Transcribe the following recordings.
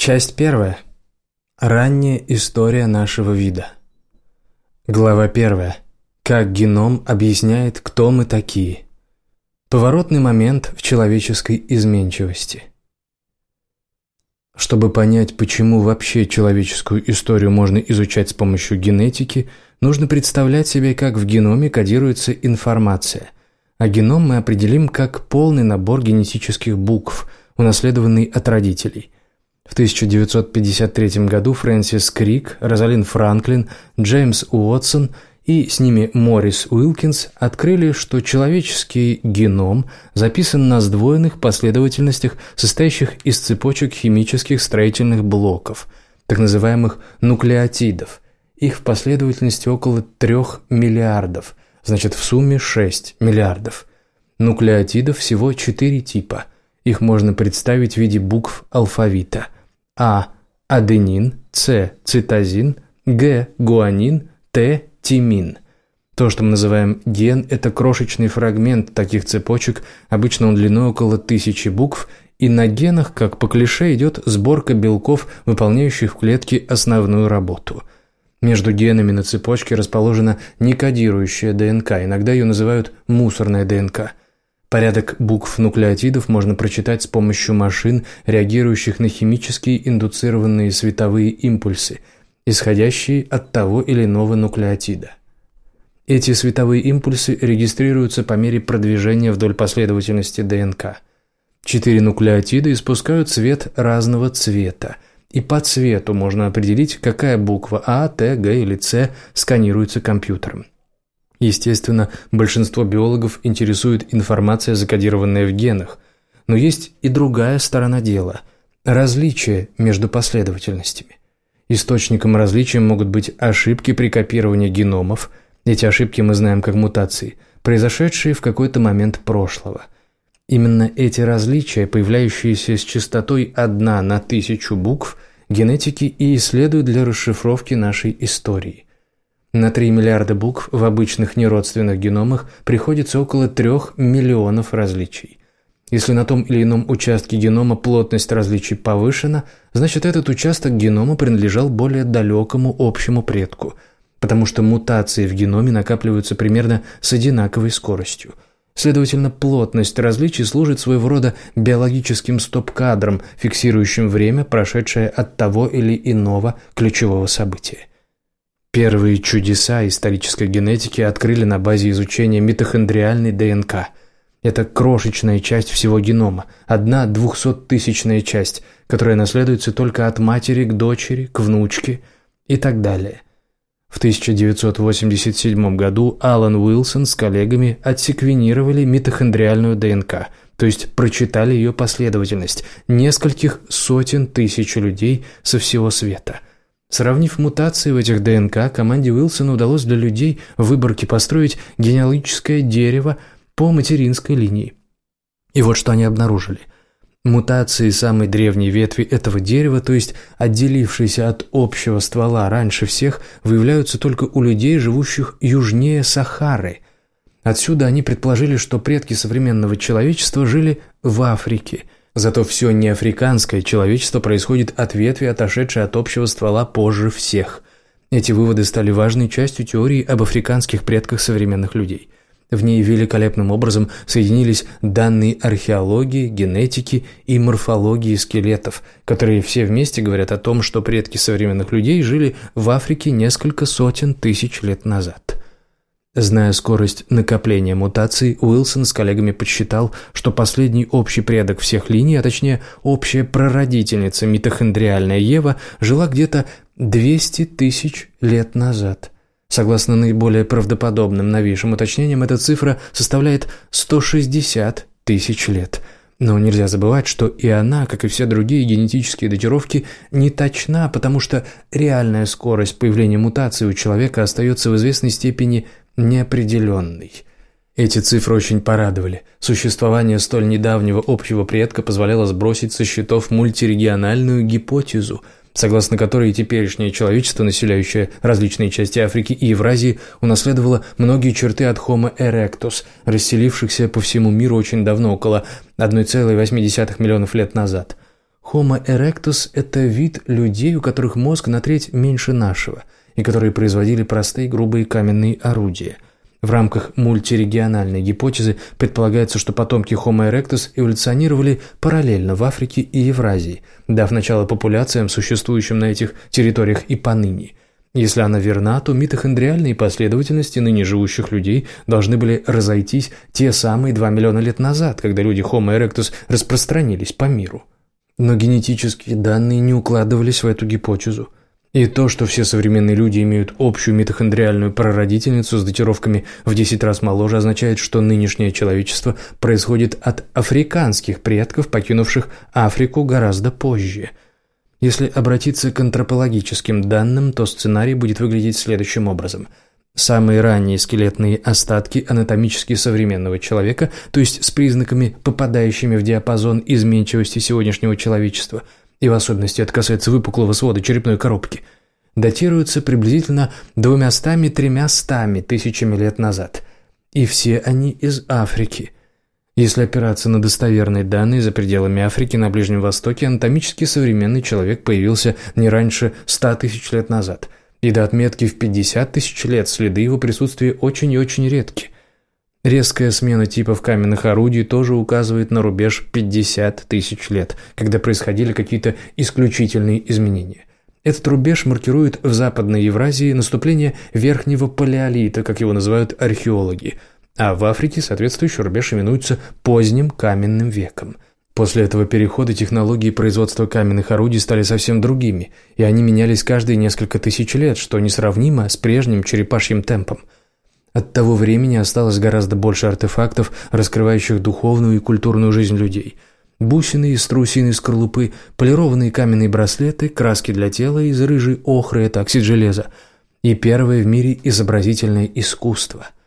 Часть первая. Ранняя история нашего вида. Глава первая. Как геном объясняет, кто мы такие. Поворотный момент в человеческой изменчивости. Чтобы понять, почему вообще человеческую историю можно изучать с помощью генетики, нужно представлять себе, как в геноме кодируется информация. А геном мы определим как полный набор генетических букв, унаследованный от родителей – в 1953 году Фрэнсис Крик, Розалин Франклин, Джеймс Уотсон и с ними Моррис Уилкинс открыли, что человеческий геном записан на сдвоенных последовательностях, состоящих из цепочек химических строительных блоков, так называемых нуклеотидов. Их в последовательности около 3 миллиардов, значит в сумме 6 миллиардов. Нуклеотидов всего 4 типа. Их можно представить в виде букв алфавита – а. Аденин, С. Цитозин, Г. Гуанин, Т. Тимин. То, что мы называем ген, это крошечный фрагмент таких цепочек, обычно он длиной около тысячи букв, и на генах, как по клише, идет сборка белков, выполняющих в клетке основную работу. Между генами на цепочке расположена некодирующая ДНК, иногда ее называют мусорная ДНК. Порядок букв нуклеотидов можно прочитать с помощью машин, реагирующих на химические индуцированные световые импульсы, исходящие от того или иного нуклеотида. Эти световые импульсы регистрируются по мере продвижения вдоль последовательности ДНК. Четыре нуклеотида испускают свет разного цвета, и по цвету можно определить, какая буква А, Т, Г или С сканируется компьютером. Естественно, большинство биологов интересует информация, закодированная в генах. Но есть и другая сторона дела – различия между последовательностями. Источником различия могут быть ошибки при копировании геномов, эти ошибки мы знаем как мутации, произошедшие в какой-то момент прошлого. Именно эти различия, появляющиеся с частотой 1 на тысячу букв, генетики и исследуют для расшифровки нашей истории – на 3 миллиарда букв в обычных неродственных геномах приходится около 3 миллионов различий. Если на том или ином участке генома плотность различий повышена, значит этот участок генома принадлежал более далекому общему предку, потому что мутации в геноме накапливаются примерно с одинаковой скоростью. Следовательно, плотность различий служит своего рода биологическим стоп-кадром, фиксирующим время, прошедшее от того или иного ключевого события. Первые чудеса исторической генетики открыли на базе изучения митохондриальной ДНК. Это крошечная часть всего генома, одна двухсоттысячная часть, которая наследуется только от матери к дочери, к внучке и так далее. В 1987 году Алан Уилсон с коллегами отсеквенировали митохондриальную ДНК, то есть прочитали ее последовательность нескольких сотен тысяч людей со всего света – Сравнив мутации в этих ДНК, команде Уилсона удалось для людей в выборке построить генеалогическое дерево по материнской линии. И вот что они обнаружили. Мутации самой древней ветви этого дерева, то есть отделившиеся от общего ствола раньше всех, выявляются только у людей, живущих южнее Сахары. Отсюда они предположили, что предки современного человечества жили в Африке – Зато все неафриканское человечество происходит от ветви, отошедшей от общего ствола позже всех. Эти выводы стали важной частью теории об африканских предках современных людей. В ней великолепным образом соединились данные археологии, генетики и морфологии скелетов, которые все вместе говорят о том, что предки современных людей жили в Африке несколько сотен тысяч лет назад. Зная скорость накопления мутаций, Уилсон с коллегами подсчитал, что последний общий предок всех линий, а точнее общая прародительница митохондриальная Ева, жила где-то 200 тысяч лет назад. Согласно наиболее правдоподобным новейшим уточнениям, эта цифра составляет 160 тысяч лет. Но нельзя забывать, что и она, как и все другие генетические датировки, не точна, потому что реальная скорость появления мутации у человека остается в известной степени неопределенный. Эти цифры очень порадовали. Существование столь недавнего общего предка позволяло сбросить со счетов мультирегиональную гипотезу, согласно которой теперешнее человечество, населяющее различные части Африки и Евразии, унаследовало многие черты от Homo erectus, расселившихся по всему миру очень давно, около 1,8 миллионов лет назад. Homo erectus – это вид людей, у которых мозг на треть меньше нашего, и которые производили простые грубые каменные орудия. В рамках мультирегиональной гипотезы предполагается, что потомки Homo erectus эволюционировали параллельно в Африке и Евразии, дав начало популяциям, существующим на этих территориях и поныне – если она верна, то митохондриальные последовательности ныне живущих людей должны были разойтись те самые 2 миллиона лет назад, когда люди Homo erectus распространились по миру. Но генетические данные не укладывались в эту гипотезу. И то, что все современные люди имеют общую митохондриальную прародительницу с датировками в 10 раз моложе, означает, что нынешнее человечество происходит от африканских предков, покинувших Африку гораздо позже – если обратиться к антропологическим данным, то сценарий будет выглядеть следующим образом. Самые ранние скелетные остатки анатомически современного человека, то есть с признаками, попадающими в диапазон изменчивости сегодняшнего человечества, и в особенности это касается выпуклого свода черепной коробки, датируются приблизительно двумястами-тремястами тысячами лет назад. И все они из Африки – если опираться на достоверные данные за пределами Африки на Ближнем Востоке, анатомически современный человек появился не раньше 100 тысяч лет назад, и до отметки в 50 тысяч лет следы его присутствия очень и очень редки. Резкая смена типов каменных орудий тоже указывает на рубеж 50 тысяч лет, когда происходили какие-то исключительные изменения. Этот рубеж маркирует в Западной Евразии наступление верхнего палеолита, как его называют археологи – а в Африке соответствующий рубеж именуется поздним каменным веком. После этого перехода технологии производства каменных орудий стали совсем другими, и они менялись каждые несколько тысяч лет, что несравнимо с прежним черепашьим темпом. От того времени осталось гораздо больше артефактов, раскрывающих духовную и культурную жизнь людей. Бусины из страусиной скорлупы, полированные каменные браслеты, краски для тела из рыжей охры – это оксид железа. И первое в мире изобразительное искусство –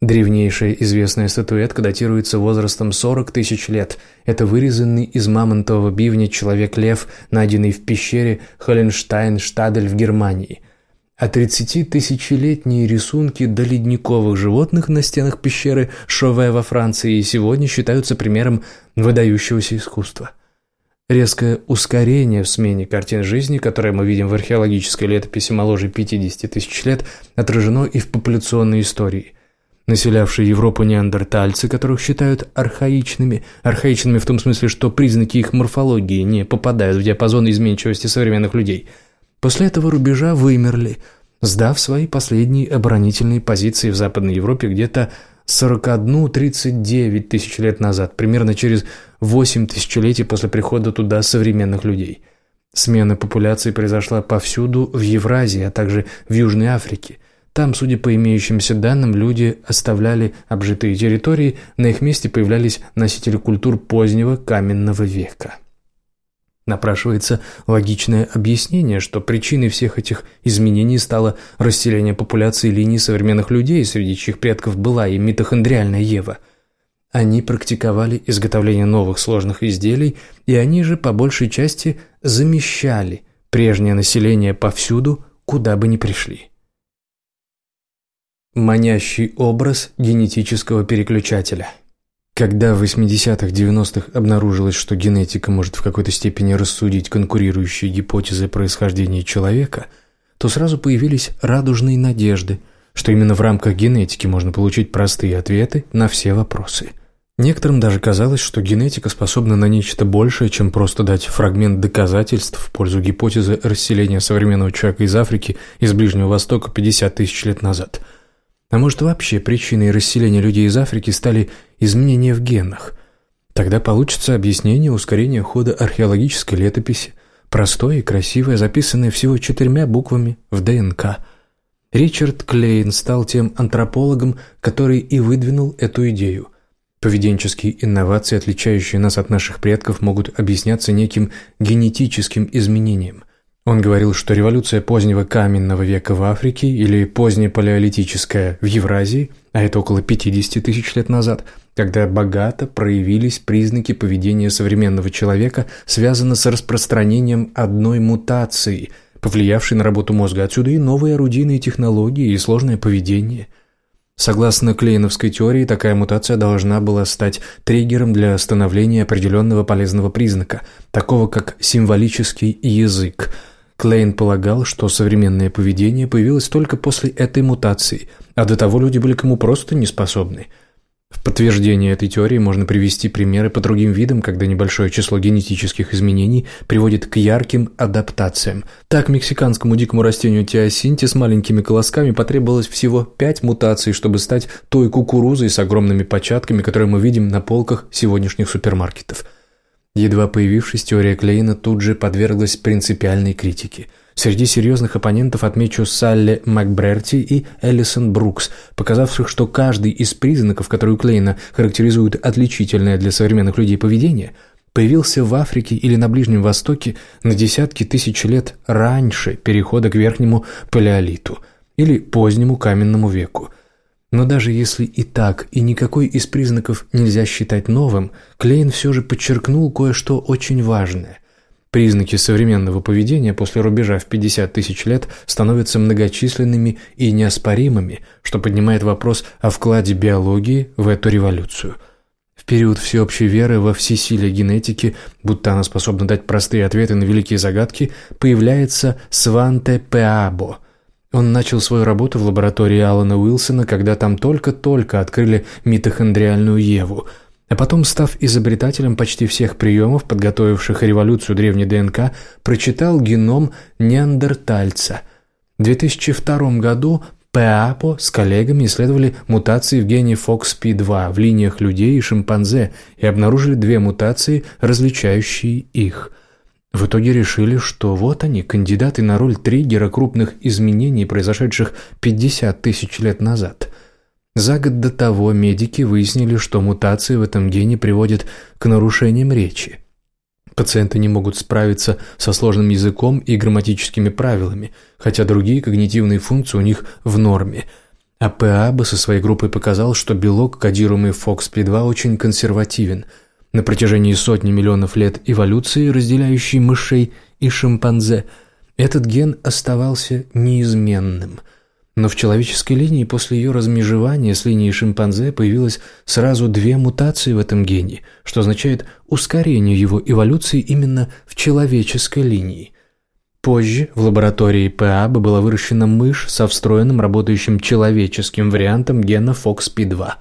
Древнейшая известная статуэтка датируется возрастом 40 тысяч лет. Это вырезанный из мамонтового бивня человек-лев, найденный в пещере Холленштайн-Штадель в Германии. А 30-тысячелетние рисунки до ледниковых животных на стенах пещеры Шове во Франции сегодня считаются примером выдающегося искусства. Резкое ускорение в смене картин жизни, которое мы видим в археологической летописи моложе 50 тысяч лет, отражено и в популяционной истории – населявшие Европу неандертальцы, которых считают архаичными, архаичными в том смысле, что признаки их морфологии не попадают в диапазон изменчивости современных людей, после этого рубежа вымерли, сдав свои последние оборонительные позиции в Западной Европе где-то 41-39 тысяч лет назад, примерно через 8 тысячелетий после прихода туда современных людей. Смена популяции произошла повсюду в Евразии, а также в Южной Африке – там, судя по имеющимся данным, люди оставляли обжитые территории, на их месте появлялись носители культур позднего каменного века. Напрашивается логичное объяснение, что причиной всех этих изменений стало расселение популяции линий современных людей, среди чьих предков была и митохондриальная Ева. Они практиковали изготовление новых сложных изделий, и они же по большей части замещали прежнее население повсюду, куда бы ни пришли. Манящий образ генетического переключателя. Когда в 80-х-90-х обнаружилось, что генетика может в какой-то степени рассудить конкурирующие гипотезы происхождения человека, то сразу появились радужные надежды, что именно в рамках генетики можно получить простые ответы на все вопросы. Некоторым даже казалось, что генетика способна на нечто большее, чем просто дать фрагмент доказательств в пользу гипотезы расселения современного человека из Африки из Ближнего Востока 50 тысяч лет назад – а может вообще причиной расселения людей из Африки стали изменения в генах? Тогда получится объяснение ускорения хода археологической летописи, простое и красивое, записанное всего четырьмя буквами в ДНК. Ричард Клейн стал тем антропологом, который и выдвинул эту идею. Поведенческие инновации, отличающие нас от наших предков, могут объясняться неким генетическим изменением. Он говорил, что революция позднего каменного века в Африке или позднепалеолитическая в Евразии, а это около 50 тысяч лет назад, когда богато проявились признаки поведения современного человека, связана с распространением одной мутации, повлиявшей на работу мозга. Отсюда и новые орудийные технологии, и сложное поведение. Согласно Клейновской теории, такая мутация должна была стать триггером для становления определенного полезного признака, такого как символический язык. Клейн полагал, что современное поведение появилось только после этой мутации, а до того люди были к ему просто не способны – в подтверждение этой теории можно привести примеры по другим видам, когда небольшое число генетических изменений приводит к ярким адаптациям. Так, мексиканскому дикому растению теосинте с маленькими колосками потребовалось всего пять мутаций, чтобы стать той кукурузой с огромными початками, которую мы видим на полках сегодняшних супермаркетов. Едва появившись, теория Клейна тут же подверглась принципиальной критике – Среди серьезных оппонентов отмечу Салли Макбрерти и Эллисон Брукс, показавших, что каждый из признаков, которые у Клейна характеризуют отличительное для современных людей поведение, появился в Африке или на Ближнем Востоке на десятки тысяч лет раньше перехода к верхнему палеолиту или позднему каменному веку. Но даже если и так, и никакой из признаков нельзя считать новым, Клейн все же подчеркнул кое-что очень важное – Признаки современного поведения после рубежа в 50 тысяч лет становятся многочисленными и неоспоримыми, что поднимает вопрос о вкладе биологии в эту революцию. В период всеобщей веры во всесилие генетики, будто она способна дать простые ответы на великие загадки, появляется Сванте Пеабо. Он начал свою работу в лаборатории Алана Уилсона, когда там только-только открыли митохондриальную Еву – а потом, став изобретателем почти всех приемов, подготовивших революцию древней ДНК, прочитал геном неандертальца. В 2002 году ПАПО с коллегами исследовали мутации в гене FOXP2 в линиях людей и шимпанзе и обнаружили две мутации, различающие их. В итоге решили, что вот они, кандидаты на роль триггера крупных изменений, произошедших 50 тысяч лет назад – за год до того медики выяснили, что мутации в этом гене приводят к нарушениям речи. Пациенты не могут справиться со сложным языком и грамматическими правилами, хотя другие когнитивные функции у них в норме. А ПАБ со своей группой показал, что белок, кодируемый FOXP2, очень консервативен. На протяжении сотни миллионов лет эволюции, разделяющей мышей и шимпанзе, этот ген оставался неизменным – но в человеческой линии после ее размежевания с линией шимпанзе появилось сразу две мутации в этом гене, что означает ускорение его эволюции именно в человеческой линии. Позже в лаборатории ПАБ была выращена мышь со встроенным работающим человеческим вариантом гена FOXP2.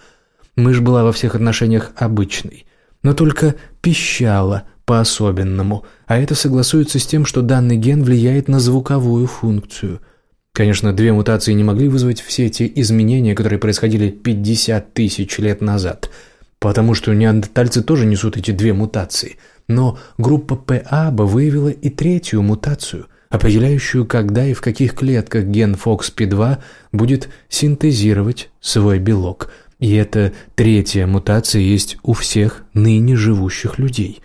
Мышь была во всех отношениях обычной, но только пищала по-особенному, а это согласуется с тем, что данный ген влияет на звуковую функцию – Конечно, две мутации не могли вызвать все эти изменения, которые происходили 50 тысяч лет назад, потому что неандертальцы тоже несут эти две мутации. Но группа ПАБ выявила и третью мутацию, определяющую, когда и в каких клетках ген FOXP2 будет синтезировать свой белок. И эта третья мутация есть у всех ныне живущих людей.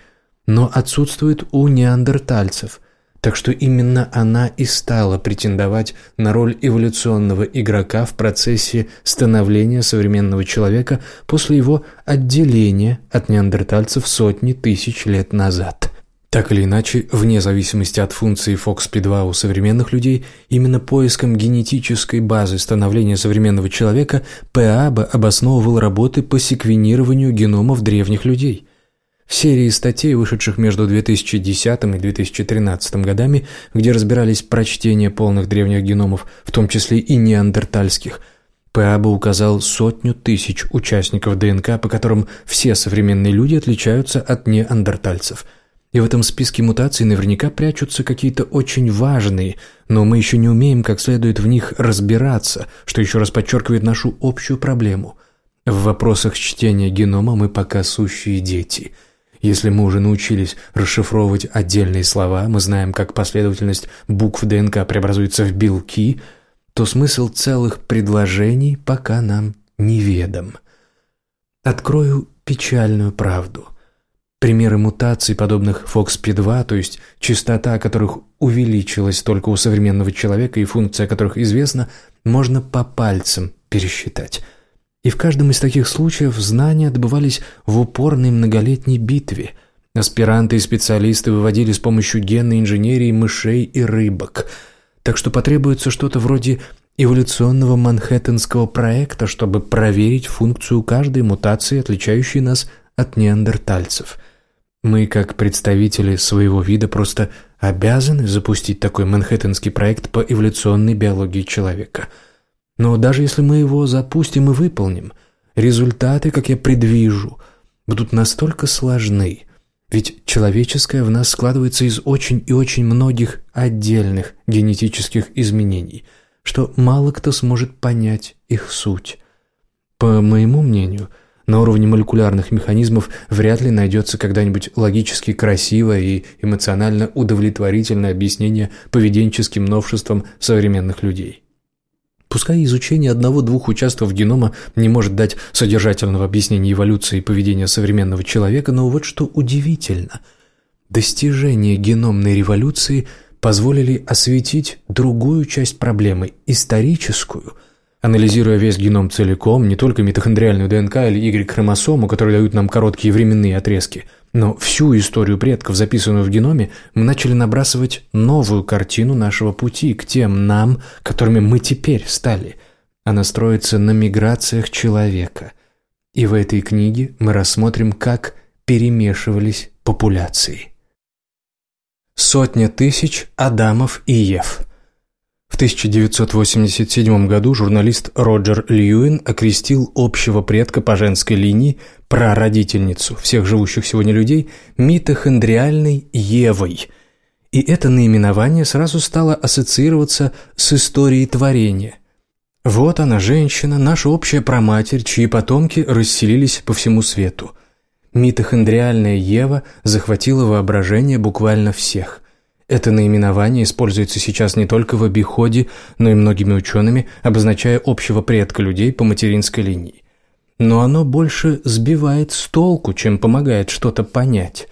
Но отсутствует у неандертальцев – так что именно она и стала претендовать на роль эволюционного игрока в процессе становления современного человека после его отделения от неандертальцев сотни тысяч лет назад. Так или иначе, вне зависимости от функции FOXP2 у современных людей, именно поиском генетической базы становления современного человека ПАБ обосновывал работы по секвенированию геномов древних людей – в серии статей, вышедших между 2010 и 2013 годами, где разбирались прочтения полных древних геномов, в том числе и неандертальских, Паба указал сотню тысяч участников ДНК, по которым все современные люди отличаются от неандертальцев. И в этом списке мутаций наверняка прячутся какие-то очень важные, но мы еще не умеем как следует в них разбираться, что еще раз подчеркивает нашу общую проблему. В вопросах чтения генома мы пока сущие дети – если мы уже научились расшифровывать отдельные слова, мы знаем, как последовательность букв ДНК преобразуется в белки, то смысл целых предложений пока нам неведом. Открою печальную правду. Примеры мутаций, подобных FOXP2, то есть частота которых увеличилась только у современного человека и функция которых известна, можно по пальцам пересчитать. И в каждом из таких случаев знания добывались в упорной многолетней битве. Аспиранты и специалисты выводили с помощью генной инженерии мышей и рыбок. Так что потребуется что-то вроде эволюционного манхэттенского проекта, чтобы проверить функцию каждой мутации, отличающей нас от неандертальцев. Мы, как представители своего вида, просто обязаны запустить такой манхэттенский проект по эволюционной биологии человека. Но даже если мы его запустим и выполним, результаты, как я предвижу, будут настолько сложны, ведь человеческое в нас складывается из очень и очень многих отдельных генетических изменений, что мало кто сможет понять их суть. По моему мнению – на уровне молекулярных механизмов вряд ли найдется когда-нибудь логически красивое и эмоционально удовлетворительное объяснение поведенческим новшествам современных людей. Пускай изучение одного-двух участков генома не может дать содержательного объяснения эволюции и поведения современного человека, но вот что удивительно. Достижения геномной революции позволили осветить другую часть проблемы – историческую – Анализируя весь геном целиком, не только митохондриальную ДНК или Y-хромосому, которые дают нам короткие временные отрезки, но всю историю предков, записанную в геноме, мы начали набрасывать новую картину нашего пути к тем нам, которыми мы теперь стали. Она строится на миграциях человека. И в этой книге мы рассмотрим, как перемешивались популяции. Сотня тысяч Адамов и Ев – в 1987 году журналист Роджер Льюин окрестил общего предка по женской линии, прародительницу всех живущих сегодня людей, митохондриальной Евой. И это наименование сразу стало ассоциироваться с историей творения. Вот она, женщина, наша общая праматерь, чьи потомки расселились по всему свету. Митохондриальная Ева захватила воображение буквально всех. Это наименование используется сейчас не только в обиходе, но и многими учеными, обозначая общего предка людей по материнской линии. Но оно больше сбивает с толку, чем помогает что-то понять.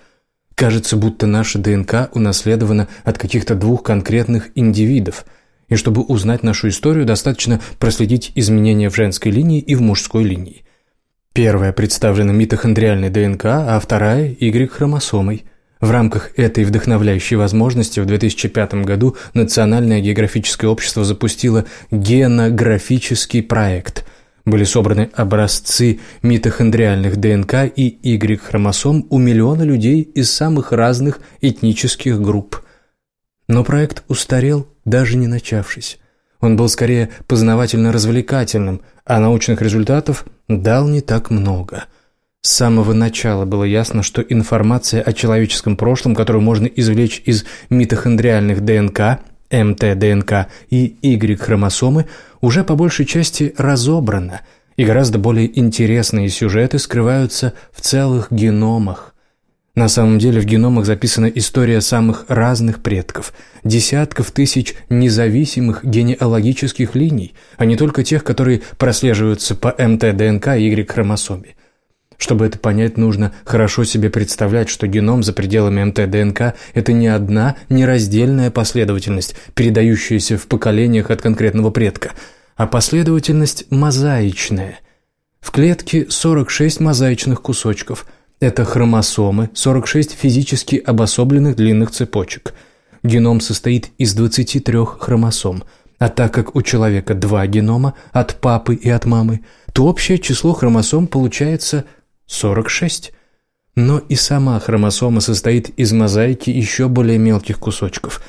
Кажется, будто наша ДНК унаследована от каких-то двух конкретных индивидов, и чтобы узнать нашу историю, достаточно проследить изменения в женской линии и в мужской линии. Первая представлена митохондриальной ДНК, а вторая – Y-хромосомой – в рамках этой вдохновляющей возможности в 2005 году Национальное географическое общество запустило генографический проект. Были собраны образцы митохондриальных ДНК и Y-хромосом у миллиона людей из самых разных этнических групп. Но проект устарел, даже не начавшись. Он был скорее познавательно-развлекательным, а научных результатов дал не так много – с самого начала было ясно, что информация о человеческом прошлом, которую можно извлечь из митохондриальных ДНК, МТ-ДНК и Y-хромосомы, уже по большей части разобрана, и гораздо более интересные сюжеты скрываются в целых геномах. На самом деле в геномах записана история самых разных предков, десятков тысяч независимых генеалогических линий, а не только тех, которые прослеживаются по МТ-ДНК и Y-хромосоме. Чтобы это понять, нужно хорошо себе представлять, что геном за пределами МТ-ДНК – это не одна нераздельная последовательность, передающаяся в поколениях от конкретного предка, а последовательность мозаичная. В клетке 46 мозаичных кусочков. Это хромосомы, 46 физически обособленных длинных цепочек. Геном состоит из 23 хромосом – а так как у человека два генома, от папы и от мамы, то общее число хромосом получается 46. Но и сама хромосома состоит из мозаики еще более мелких кусочков.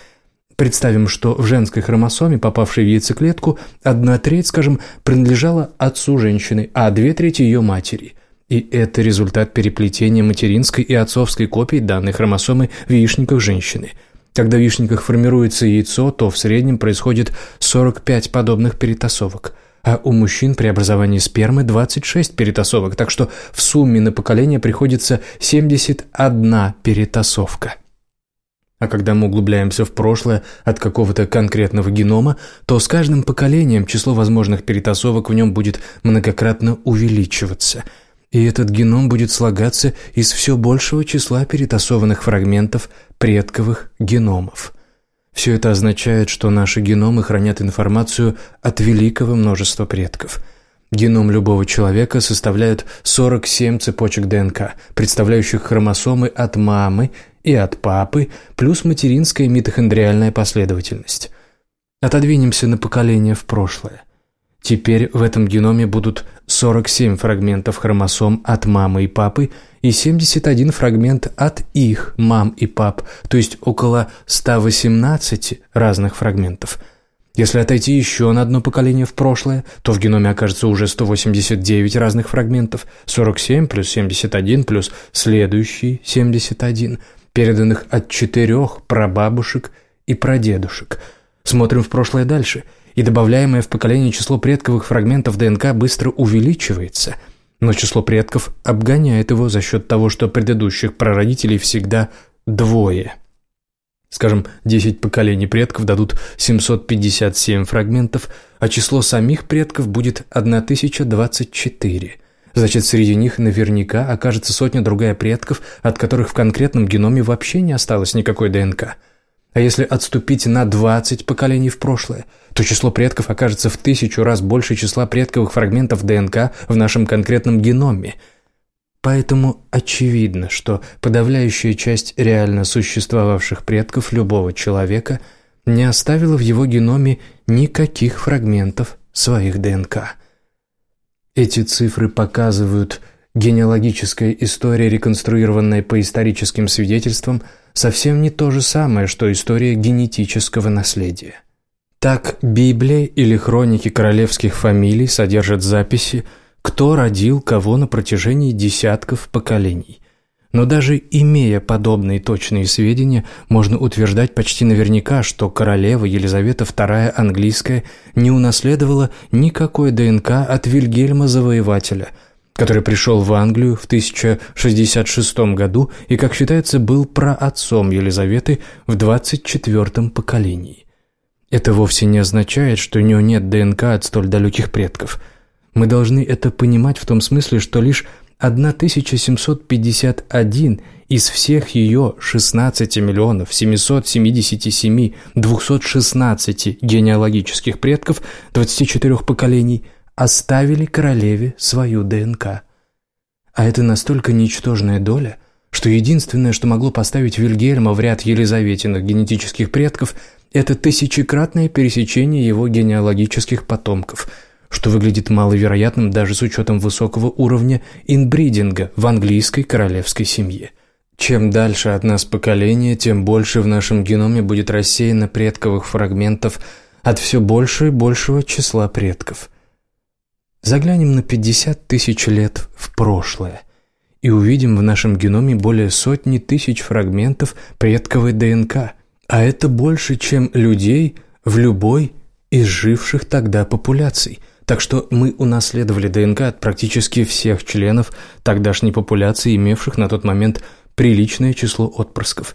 Представим, что в женской хромосоме, попавшей в яйцеклетку, одна треть, скажем, принадлежала отцу женщины, а две трети ее матери. И это результат переплетения материнской и отцовской копий данной хромосомы в яичниках женщины. Когда в яичниках формируется яйцо, то в среднем происходит 45 подобных перетасовок – а у мужчин при образовании спермы 26 перетасовок, так что в сумме на поколение приходится 71 перетасовка. А когда мы углубляемся в прошлое от какого-то конкретного генома, то с каждым поколением число возможных перетасовок в нем будет многократно увеличиваться. И этот геном будет слагаться из все большего числа перетасованных фрагментов предковых геномов – все это означает, что наши геномы хранят информацию от великого множества предков. Геном любого человека составляет 47 цепочек ДНК, представляющих хромосомы от мамы и от папы, плюс материнская митохондриальная последовательность. Отодвинемся на поколение в прошлое. Теперь в этом геноме будут 47 фрагментов хромосом от мамы и папы и 71 фрагмент от их мам и пап, то есть около 118 разных фрагментов. Если отойти еще на одно поколение в прошлое, то в геноме окажется уже 189 разных фрагментов, 47 плюс 71 плюс следующие 71, переданных от четырех прабабушек и прадедушек. Смотрим в прошлое дальше – и добавляемое в поколение число предковых фрагментов ДНК быстро увеличивается, но число предков обгоняет его за счет того, что предыдущих прародителей всегда двое. Скажем, 10 поколений предков дадут 757 фрагментов, а число самих предков будет 1024. Значит, среди них наверняка окажется сотня-другая предков, от которых в конкретном геноме вообще не осталось никакой ДНК – а если отступить на 20 поколений в прошлое, то число предков окажется в тысячу раз больше числа предковых фрагментов ДНК в нашем конкретном геноме. Поэтому очевидно, что подавляющая часть реально существовавших предков любого человека не оставила в его геноме никаких фрагментов своих ДНК. Эти цифры показывают генеалогическая история, реконструированная по историческим свидетельствам – совсем не то же самое, что история генетического наследия. Так Библия или хроники королевских фамилий содержат записи, кто родил кого на протяжении десятков поколений. Но даже имея подобные точные сведения, можно утверждать почти наверняка, что королева Елизавета II английская не унаследовала никакой ДНК от Вильгельма Завоевателя – который пришел в Англию в 1066 году и, как считается, был праотцом Елизаветы в 24-м поколении. Это вовсе не означает, что у нее нет ДНК от столь далеких предков. Мы должны это понимать в том смысле, что лишь 1751 из всех ее 16 миллионов 777 216 генеалогических предков 24 поколений – оставили королеве свою ДНК. А это настолько ничтожная доля, что единственное, что могло поставить Вильгельма в ряд Елизаветиных генетических предков, это тысячекратное пересечение его генеалогических потомков, что выглядит маловероятным даже с учетом высокого уровня инбридинга в английской королевской семье. Чем дальше от нас поколение, тем больше в нашем геноме будет рассеяно предковых фрагментов от все больше и большего числа предков – Заглянем на 50 тысяч лет в прошлое и увидим в нашем геноме более сотни тысяч фрагментов предковой ДНК, а это больше, чем людей в любой из живших тогда популяций. Так что мы унаследовали ДНК от практически всех членов тогдашней популяции, имевших на тот момент приличное число отпрысков.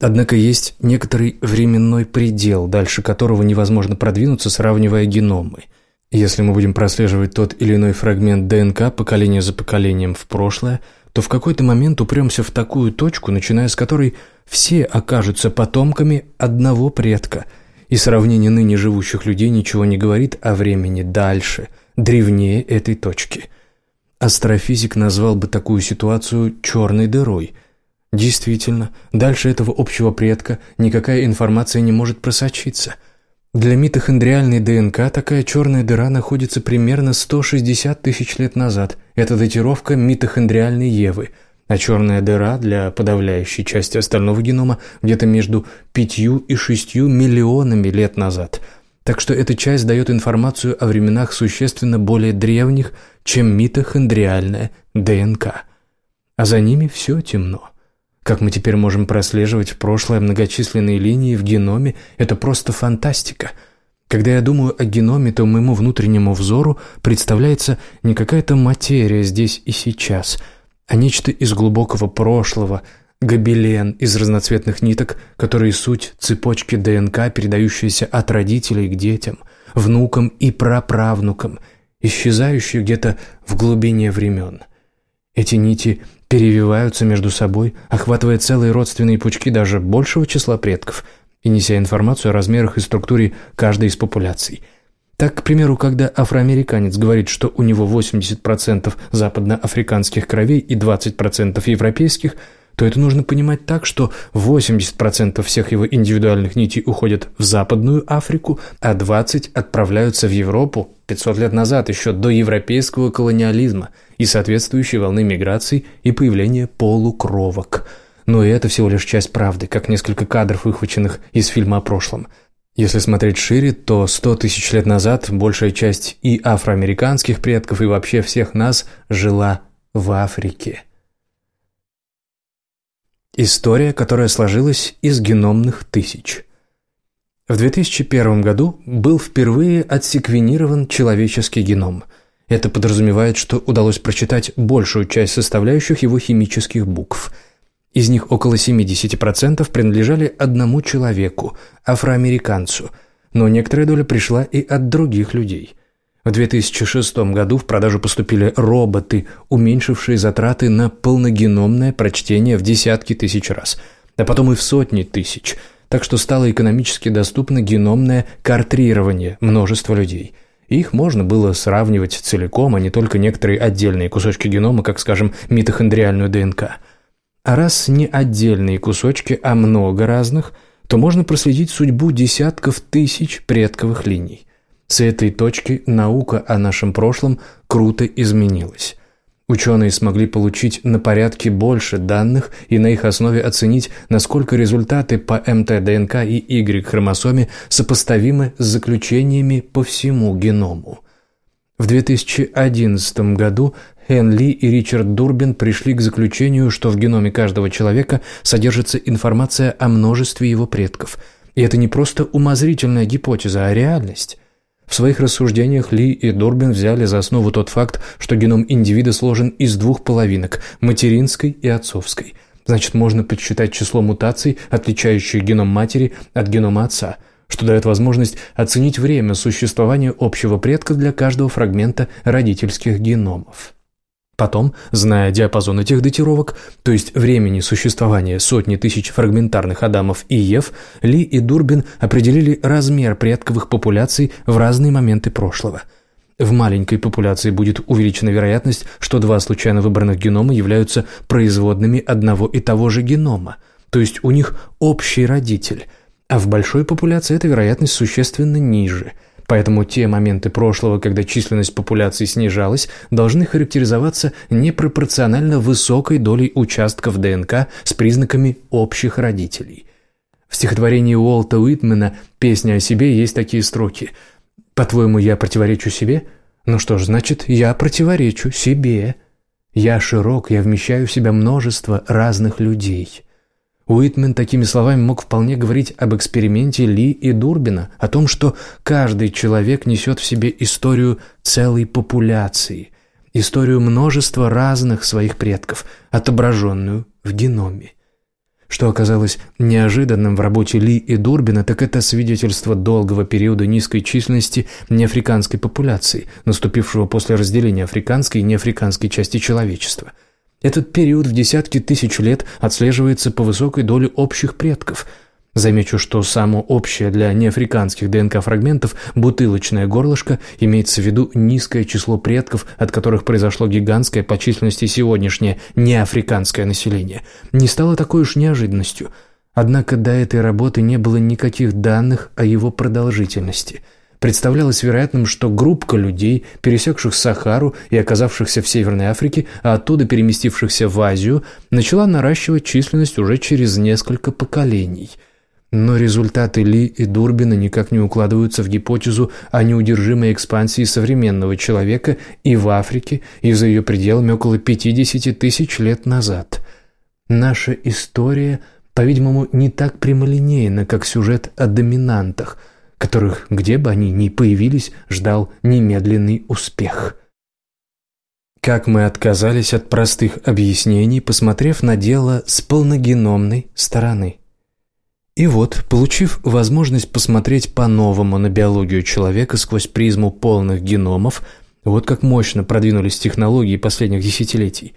Однако есть некоторый временной предел, дальше которого невозможно продвинуться, сравнивая геномы – если мы будем прослеживать тот или иной фрагмент ДНК поколение за поколением в прошлое, то в какой-то момент упремся в такую точку, начиная с которой все окажутся потомками одного предка, и сравнение ныне живущих людей ничего не говорит о времени дальше, древнее этой точки. Астрофизик назвал бы такую ситуацию «черной дырой», Действительно, дальше этого общего предка никакая информация не может просочиться – для митохондриальной ДНК такая черная дыра находится примерно 160 тысяч лет назад. Это датировка митохондриальной Евы, а черная дыра для подавляющей части остального генома где-то между 5 и 6 миллионами лет назад. Так что эта часть дает информацию о временах существенно более древних, чем митохондриальная ДНК. А за ними все темно. Как мы теперь можем прослеживать в прошлое многочисленные линии в геноме, это просто фантастика. Когда я думаю о геноме, то моему внутреннему взору представляется не какая-то материя здесь и сейчас, а нечто из глубокого прошлого, гобелен из разноцветных ниток, которые суть цепочки ДНК, передающиеся от родителей к детям, внукам и праправнукам, исчезающие где-то в глубине времен. Эти нити перевиваются между собой, охватывая целые родственные пучки даже большего числа предков и неся информацию о размерах и структуре каждой из популяций. Так, к примеру, когда афроамериканец говорит, что у него 80% западноафриканских кровей и 20% европейских, то это нужно понимать так, что 80% всех его индивидуальных нитей уходят в Западную Африку, а 20% отправляются в Европу 500 лет назад, еще до европейского колониализма и соответствующей волны миграции и появления полукровок. Но и это всего лишь часть правды, как несколько кадров, выхваченных из фильма о прошлом – если смотреть шире, то 100 тысяч лет назад большая часть и афроамериканских предков, и вообще всех нас жила в Африке. История, которая сложилась из геномных тысяч. В 2001 году был впервые отсеквенирован человеческий геном. Это подразумевает, что удалось прочитать большую часть составляющих его химических букв – из них около 70% принадлежали одному человеку, афроамериканцу, но некоторая доля пришла и от других людей. В 2006 году в продажу поступили роботы, уменьшившие затраты на полногеномное прочтение в десятки тысяч раз, а потом и в сотни тысяч, так что стало экономически доступно геномное картрирование множества людей – их можно было сравнивать целиком, а не только некоторые отдельные кусочки генома, как, скажем, митохондриальную ДНК. А раз не отдельные кусочки, а много разных, то можно проследить судьбу десятков тысяч предковых линий. С этой точки наука о нашем прошлом круто изменилась. Ученые смогли получить на порядке больше данных и на их основе оценить, насколько результаты по МТ-ДНК и Y-хромосоме сопоставимы с заключениями по всему геному. В 2011 году Хэн Ли и Ричард Дурбин пришли к заключению, что в геноме каждого человека содержится информация о множестве его предков. И это не просто умозрительная гипотеза, а реальность. В своих рассуждениях Ли и Дурбин взяли за основу тот факт, что геном индивида сложен из двух половинок – материнской и отцовской. Значит, можно подсчитать число мутаций, отличающих геном матери от генома отца – что дает возможность оценить время существования общего предка для каждого фрагмента родительских геномов. Потом, зная диапазон этих датировок, то есть времени существования сотни тысяч фрагментарных Адамов и Ев, Ли и Дурбин определили размер предковых популяций в разные моменты прошлого. В маленькой популяции будет увеличена вероятность, что два случайно выбранных генома являются производными одного и того же генома, то есть у них общий родитель, а в большой популяции эта вероятность существенно ниже – Поэтому те моменты прошлого, когда численность популяции снижалась, должны характеризоваться непропорционально высокой долей участков ДНК с признаками общих родителей. В стихотворении Уолта Уитмена «Песня о себе» есть такие строки. «По-твоему, я противоречу себе? Ну что ж, значит, я противоречу себе. Я широк, я вмещаю в себя множество разных людей». Уитмен такими словами мог вполне говорить об эксперименте Ли и Дурбина, о том, что каждый человек несет в себе историю целой популяции, историю множества разных своих предков, отображенную в геноме. Что оказалось неожиданным в работе Ли и Дурбина, так это свидетельство долгого периода низкой численности неафриканской популяции, наступившего после разделения африканской и неафриканской части человечества – этот период в десятки тысяч лет отслеживается по высокой доле общих предков. Замечу, что само общее для неафриканских ДНК-фрагментов бутылочное горлышко имеется в виду низкое число предков, от которых произошло гигантское по численности сегодняшнее неафриканское население, не стало такой уж неожиданностью. Однако до этой работы не было никаких данных о его продолжительности – представлялось вероятным, что группка людей, пересекших Сахару и оказавшихся в Северной Африке, а оттуда переместившихся в Азию, начала наращивать численность уже через несколько поколений. Но результаты Ли и Дурбина никак не укладываются в гипотезу о неудержимой экспансии современного человека и в Африке, и за ее пределами около 50 тысяч лет назад. Наша история, по-видимому, не так прямолинейна, как сюжет о доминантах – которых, где бы они ни появились, ждал немедленный успех. Как мы отказались от простых объяснений, посмотрев на дело с полногеномной стороны. И вот, получив возможность посмотреть по-новому на биологию человека сквозь призму полных геномов, вот как мощно продвинулись технологии последних десятилетий,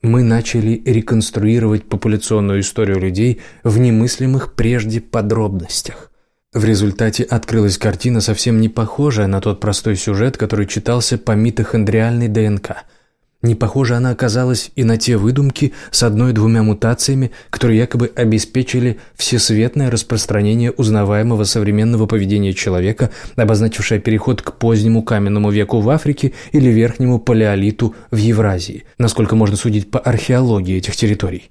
мы начали реконструировать популяционную историю людей в немыслимых прежде подробностях. В результате открылась картина, совсем не похожая на тот простой сюжет, который читался по митохондриальной ДНК. Не похоже она оказалась и на те выдумки с одной-двумя мутациями, которые якобы обеспечили всесветное распространение узнаваемого современного поведения человека, обозначившее переход к позднему каменному веку в Африке или верхнему палеолиту в Евразии, насколько можно судить по археологии этих территорий.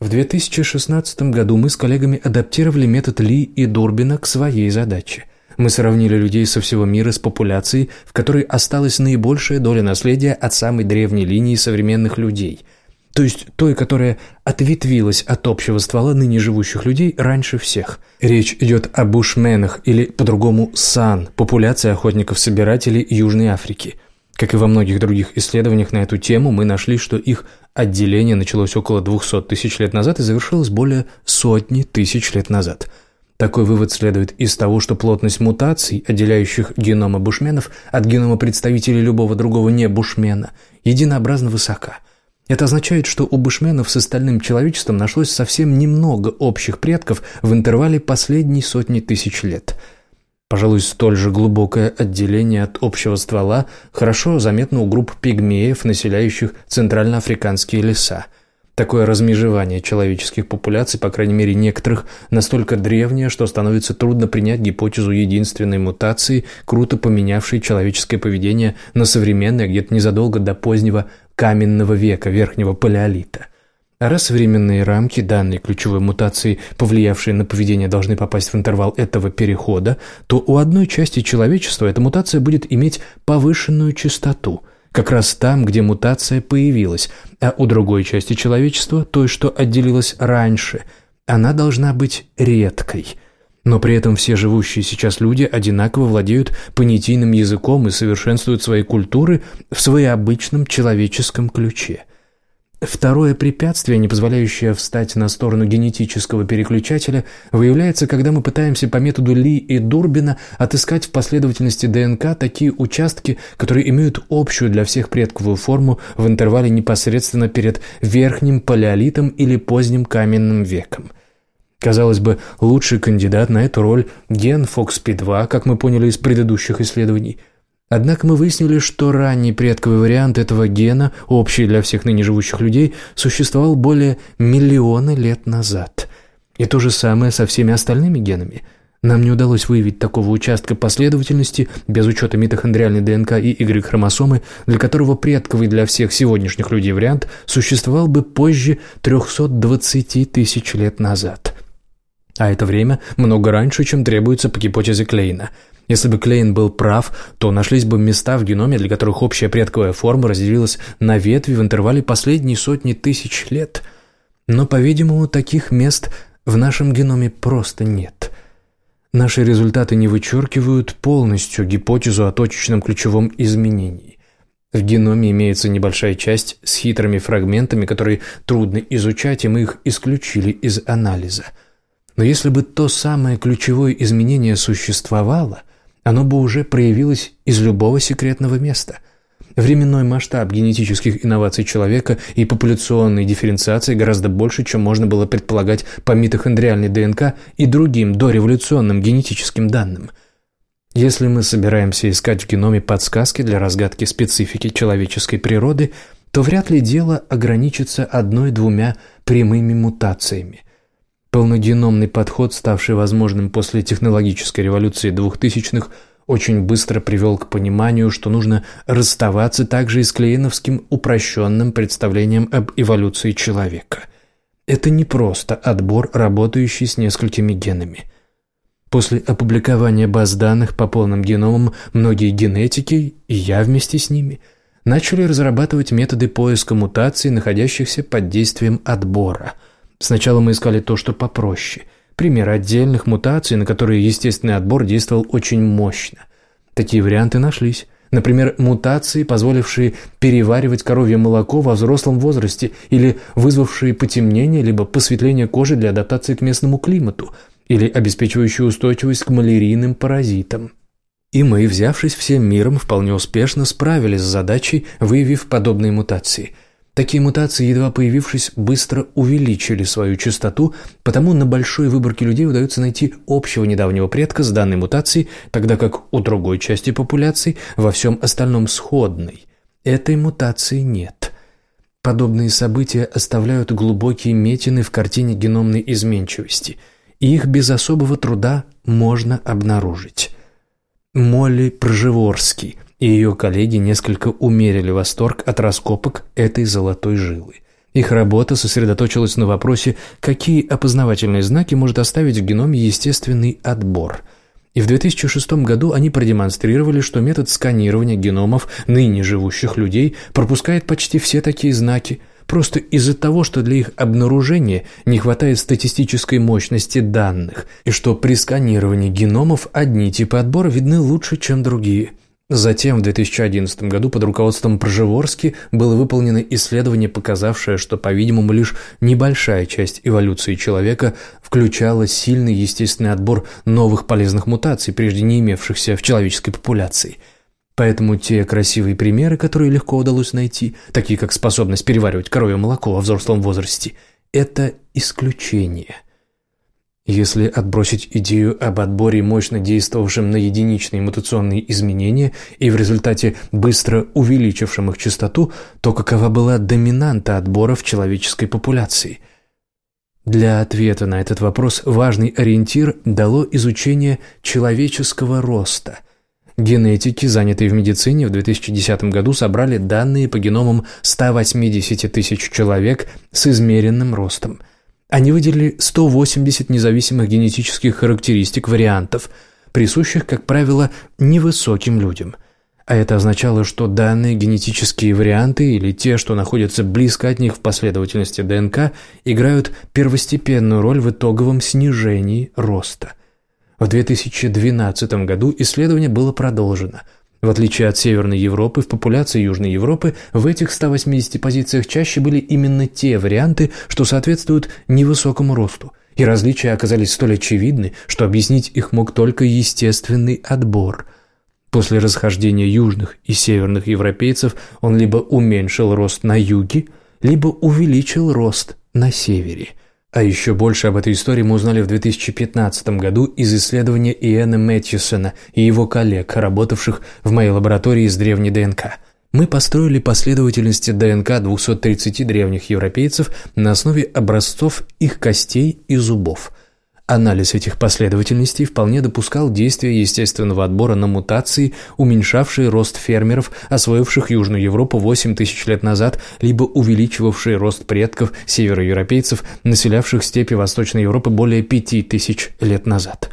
В 2016 году мы с коллегами адаптировали метод Ли и Дурбина к своей задаче. Мы сравнили людей со всего мира с популяцией, в которой осталась наибольшая доля наследия от самой древней линии современных людей, то есть той, которая ответвилась от общего ствола ныне живущих людей раньше всех. Речь идет о бушменах или по-другому сан, популяции охотников-собирателей Южной Африки. Как и во многих других исследованиях на эту тему, мы нашли, что их отделение началось около 200 тысяч лет назад и завершилось более сотни тысяч лет назад – такой вывод следует из того, что плотность мутаций, отделяющих генома бушменов от генома представителей любого другого не бушмена, единообразно высока. Это означает, что у бушменов с остальным человечеством нашлось совсем немного общих предков в интервале последней сотни тысяч лет. Пожалуй, столь же глубокое отделение от общего ствола хорошо заметно у групп пигмеев, населяющих центральноафриканские леса – Такое размежевание человеческих популяций, по крайней мере некоторых, настолько древнее, что становится трудно принять гипотезу единственной мутации, круто поменявшей человеческое поведение на современное где-то незадолго до позднего каменного века, верхнего палеолита. Раз временные рамки данной ключевой мутации, повлиявшие на поведение, должны попасть в интервал этого перехода, то у одной части человечества эта мутация будет иметь повышенную частоту – как раз там, где мутация появилась, а у другой части человечества, той, что отделилась раньше, она должна быть редкой. Но при этом все живущие сейчас люди одинаково владеют понятийным языком и совершенствуют свои культуры в своеобычном человеческом ключе. Второе препятствие, не позволяющее встать на сторону генетического переключателя, выявляется, когда мы пытаемся по методу Ли и Дурбина отыскать в последовательности ДНК такие участки, которые имеют общую для всех предковую форму в интервале непосредственно перед верхним палеолитом или поздним каменным веком. Казалось бы, лучший кандидат на эту роль – ген FOXP2, как мы поняли из предыдущих исследований – Однако мы выяснили, что ранний предковый вариант этого гена, общий для всех ныне живущих людей, существовал более миллиона лет назад. И то же самое со всеми остальными генами. Нам не удалось выявить такого участка последовательности, без учета митохондриальной ДНК и Y-хромосомы, для которого предковый для всех сегодняшних людей вариант существовал бы позже 320 тысяч лет назад. А это время много раньше, чем требуется по гипотезе Клейна – если бы Клейн был прав, то нашлись бы места в геноме, для которых общая предковая форма разделилась на ветви в интервале последней сотни тысяч лет. Но, по-видимому, таких мест в нашем геноме просто нет. Наши результаты не вычеркивают полностью гипотезу о точечном ключевом изменении. В геноме имеется небольшая часть с хитрыми фрагментами, которые трудно изучать, и мы их исключили из анализа. Но если бы то самое ключевое изменение существовало, оно бы уже проявилось из любого секретного места. Временной масштаб генетических инноваций человека и популяционной дифференциации гораздо больше, чем можно было предполагать по митохондриальной ДНК и другим дореволюционным генетическим данным. Если мы собираемся искать в геноме подсказки для разгадки специфики человеческой природы, то вряд ли дело ограничится одной-двумя прямыми мутациями – Полногеномный подход, ставший возможным после технологической революции двухтысячных, очень быстро привел к пониманию, что нужно расставаться также и с клееновским упрощенным представлением об эволюции человека. Это не просто отбор, работающий с несколькими генами. После опубликования баз данных по полным геномам многие генетики, и я вместе с ними, начали разрабатывать методы поиска мутаций, находящихся под действием отбора – Сначала мы искали то, что попроще. Примеры отдельных мутаций, на которые естественный отбор действовал очень мощно. Такие варианты нашлись. Например, мутации, позволившие переваривать коровье молоко во взрослом возрасте или вызвавшие потемнение либо посветление кожи для адаптации к местному климату или обеспечивающие устойчивость к малярийным паразитам. И мы, взявшись всем миром, вполне успешно справились с задачей, выявив подобные мутации – Такие мутации, едва появившись, быстро увеличили свою частоту, потому на большой выборке людей удается найти общего недавнего предка с данной мутацией, тогда как у другой части популяции во всем остальном сходной. Этой мутации нет. Подобные события оставляют глубокие метины в картине геномной изменчивости, и их без особого труда можно обнаружить. Молли Пржеворский и ее коллеги несколько умерили восторг от раскопок этой золотой жилы. Их работа сосредоточилась на вопросе, какие опознавательные знаки может оставить в геноме естественный отбор. И в 2006 году они продемонстрировали, что метод сканирования геномов ныне живущих людей пропускает почти все такие знаки, просто из-за того, что для их обнаружения не хватает статистической мощности данных, и что при сканировании геномов одни типы отбора видны лучше, чем другие – Затем в 2011 году под руководством Пржеворски было выполнено исследование, показавшее, что, по-видимому, лишь небольшая часть эволюции человека включала сильный естественный отбор новых полезных мутаций, прежде не имевшихся в человеческой популяции. Поэтому те красивые примеры, которые легко удалось найти, такие как способность переваривать коровье молоко во взрослом возрасте, это исключение – если отбросить идею об отборе, мощно действовавшем на единичные мутационные изменения и в результате быстро увеличившем их частоту, то какова была доминанта отбора в человеческой популяции? Для ответа на этот вопрос важный ориентир дало изучение человеческого роста – Генетики, занятые в медицине, в 2010 году собрали данные по геномам 180 тысяч человек с измеренным ростом. Они выделили 180 независимых генетических характеристик вариантов, присущих, как правило, невысоким людям. А это означало, что данные генетические варианты или те, что находятся близко от них в последовательности ДНК, играют первостепенную роль в итоговом снижении роста. В 2012 году исследование было продолжено – в отличие от Северной Европы, в популяции Южной Европы в этих 180 позициях чаще были именно те варианты, что соответствуют невысокому росту, и различия оказались столь очевидны, что объяснить их мог только естественный отбор. После расхождения южных и северных европейцев он либо уменьшил рост на юге, либо увеличил рост на севере – а еще больше об этой истории мы узнали в 2015 году из исследования Иэна Мэтьюсона и его коллег, работавших в моей лаборатории с древней ДНК. Мы построили последовательности ДНК 230 древних европейцев на основе образцов их костей и зубов – Анализ этих последовательностей вполне допускал действие естественного отбора на мутации, уменьшавшие рост фермеров, освоивших Южную Европу 8 тысяч лет назад, либо увеличивавшие рост предков североевропейцев, населявших степи Восточной Европы более 5 тысяч лет назад.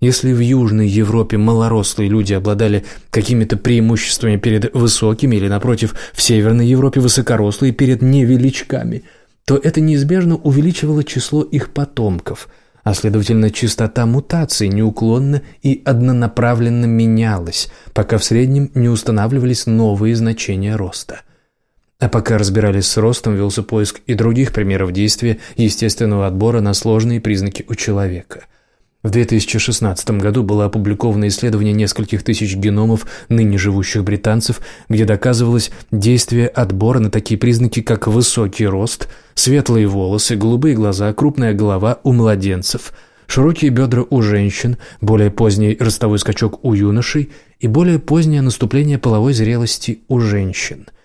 Если в Южной Европе малорослые люди обладали какими-то преимуществами перед высокими или, напротив, в Северной Европе высокорослые перед невеличками, то это неизбежно увеличивало число их потомков – а следовательно частота мутаций неуклонно и однонаправленно менялась, пока в среднем не устанавливались новые значения роста. А пока разбирались с ростом, велся поиск и других примеров действия естественного отбора на сложные признаки у человека – в 2016 году было опубликовано исследование нескольких тысяч геномов ныне живущих британцев, где доказывалось действие отбора на такие признаки, как высокий рост, светлые волосы, голубые глаза, крупная голова у младенцев, широкие бедра у женщин, более поздний ростовой скачок у юношей и более позднее наступление половой зрелости у женщин –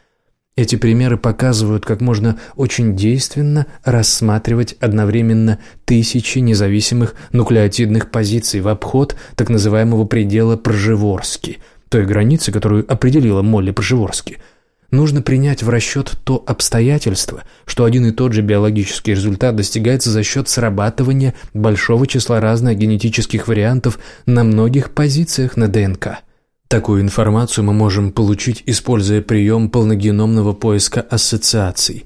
эти примеры показывают, как можно очень действенно рассматривать одновременно тысячи независимых нуклеотидных позиций в обход так называемого предела Пржеворски, той границы, которую определила Молли Пржеворски. Нужно принять в расчет то обстоятельство, что один и тот же биологический результат достигается за счет срабатывания большого числа разных генетических вариантов на многих позициях на ДНК. Такую информацию мы можем получить, используя прием полногеномного поиска ассоциаций.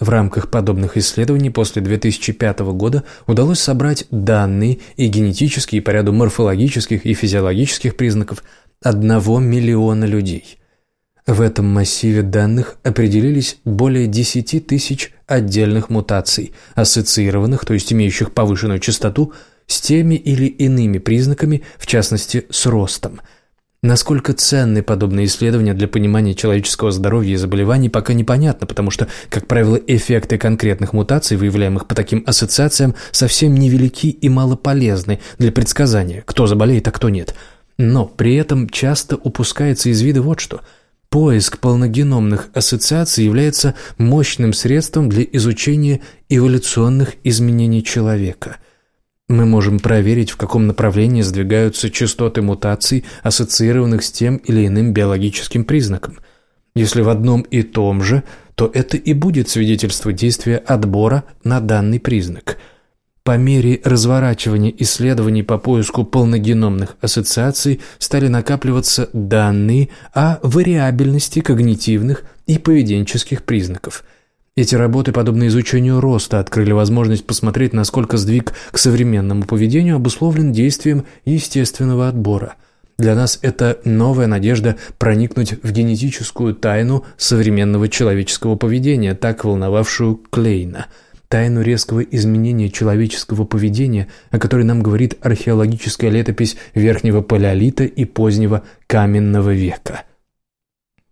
В рамках подобных исследований после 2005 года удалось собрать данные и генетические по ряду морфологических и физиологических признаков одного миллиона людей. В этом массиве данных определились более 10 тысяч отдельных мутаций, ассоциированных, то есть имеющих повышенную частоту, с теми или иными признаками, в частности, с ростом – Насколько ценны подобные исследования для понимания человеческого здоровья и заболеваний, пока непонятно, потому что, как правило, эффекты конкретных мутаций, выявляемых по таким ассоциациям, совсем невелики и малополезны для предсказания, кто заболеет, а кто нет. Но при этом часто упускается из вида вот что. Поиск полногеномных ассоциаций является мощным средством для изучения эволюционных изменений человека. Мы можем проверить, в каком направлении сдвигаются частоты мутаций, ассоциированных с тем или иным биологическим признаком. Если в одном и том же, то это и будет свидетельство действия отбора на данный признак – по мере разворачивания исследований по поиску полногеномных ассоциаций стали накапливаться данные о вариабельности когнитивных и поведенческих признаков. Эти работы, подобно изучению роста, открыли возможность посмотреть, насколько сдвиг к современному поведению обусловлен действием естественного отбора. Для нас это новая надежда проникнуть в генетическую тайну современного человеческого поведения, так волновавшую Клейна – тайну резкого изменения человеческого поведения, о которой нам говорит археологическая летопись Верхнего Палеолита и позднего Каменного века.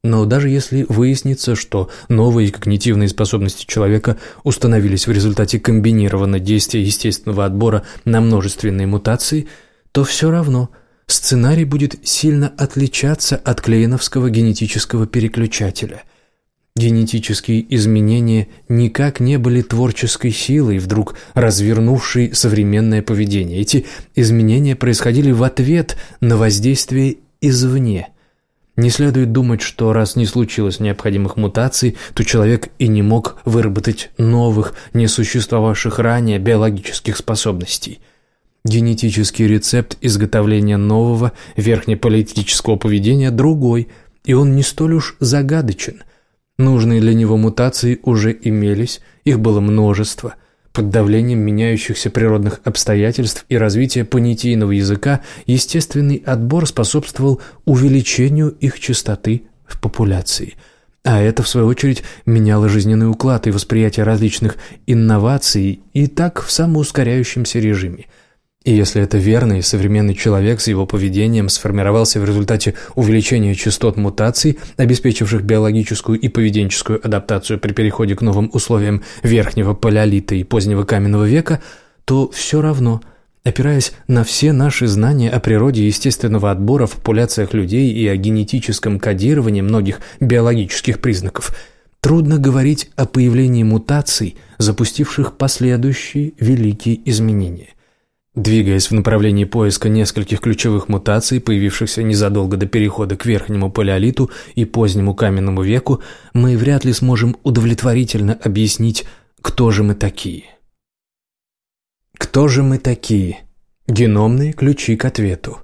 Но даже если выяснится, что новые когнитивные способности человека установились в результате комбинированного действия естественного отбора на множественные мутации, то все равно сценарий будет сильно отличаться от клейновского генетического переключателя – Генетические изменения никак не были творческой силой, вдруг развернувшей современное поведение. Эти изменения происходили в ответ на воздействие извне. Не следует думать, что раз не случилось необходимых мутаций, то человек и не мог выработать новых, не существовавших ранее биологических способностей. Генетический рецепт изготовления нового верхнеполитического поведения другой, и он не столь уж загадочен. Нужные для него мутации уже имелись, их было множество. Под давлением меняющихся природных обстоятельств и развития понятийного языка естественный отбор способствовал увеличению их частоты в популяции. А это, в свою очередь, меняло жизненный уклад и восприятие различных инноваций и так в самоускоряющемся режиме – и если это верно, и современный человек с его поведением сформировался в результате увеличения частот мутаций, обеспечивших биологическую и поведенческую адаптацию при переходе к новым условиям верхнего палеолита и позднего каменного века, то все равно, опираясь на все наши знания о природе естественного отбора в популяциях людей и о генетическом кодировании многих биологических признаков, трудно говорить о появлении мутаций, запустивших последующие великие изменения. Двигаясь в направлении поиска нескольких ключевых мутаций, появившихся незадолго до перехода к верхнему палеолиту и позднему каменному веку, мы вряд ли сможем удовлетворительно объяснить, кто же мы такие. Кто же мы такие? Геномные ключи к ответу.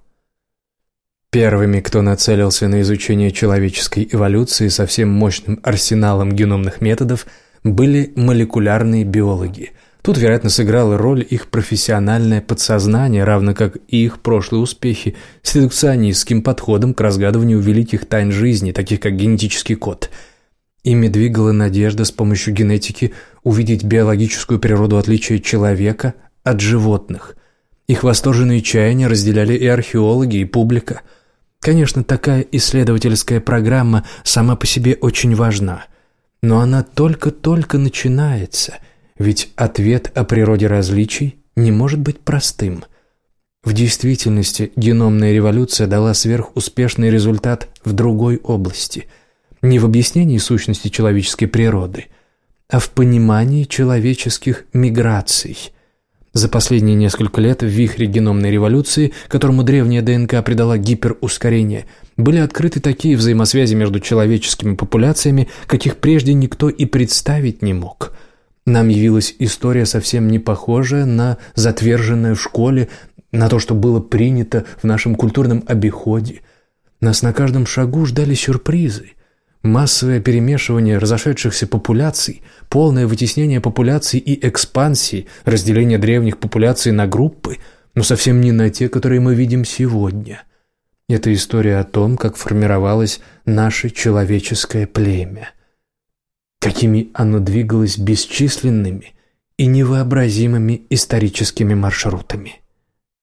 Первыми, кто нацелился на изучение человеческой эволюции со всем мощным арсеналом геномных методов, были молекулярные биологи – Тут, вероятно, сыграло роль их профессиональное подсознание, равно как и их прошлые успехи с редукционистским подходом к разгадыванию великих тайн жизни, таких как генетический код. Ими двигала надежда с помощью генетики увидеть биологическую природу отличия человека от животных. Их восторженные чаяния разделяли и археологи, и публика. Конечно, такая исследовательская программа сама по себе очень важна, но она только-только начинается – ведь ответ о природе различий не может быть простым. В действительности геномная революция дала сверхуспешный результат в другой области. Не в объяснении сущности человеческой природы, а в понимании человеческих миграций. За последние несколько лет в вихре геномной революции, которому древняя ДНК придала гиперускорение, были открыты такие взаимосвязи между человеческими популяциями, каких прежде никто и представить не мог – нам явилась история совсем не похожая на затверженное в школе, на то, что было принято в нашем культурном обиходе. Нас на каждом шагу ждали сюрпризы. Массовое перемешивание разошедшихся популяций, полное вытеснение популяций и экспансии, разделение древних популяций на группы, но совсем не на те, которые мы видим сегодня. Это история о том, как формировалось наше человеческое племя какими оно двигалось бесчисленными и невообразимыми историческими маршрутами.